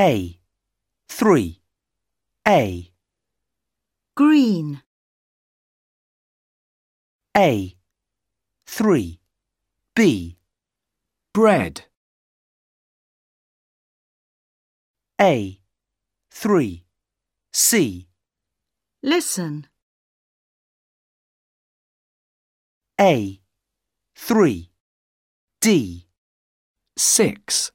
A. 3. A. green, A. 3. B. bread, A. 3. C. listen, A. 3. D. six,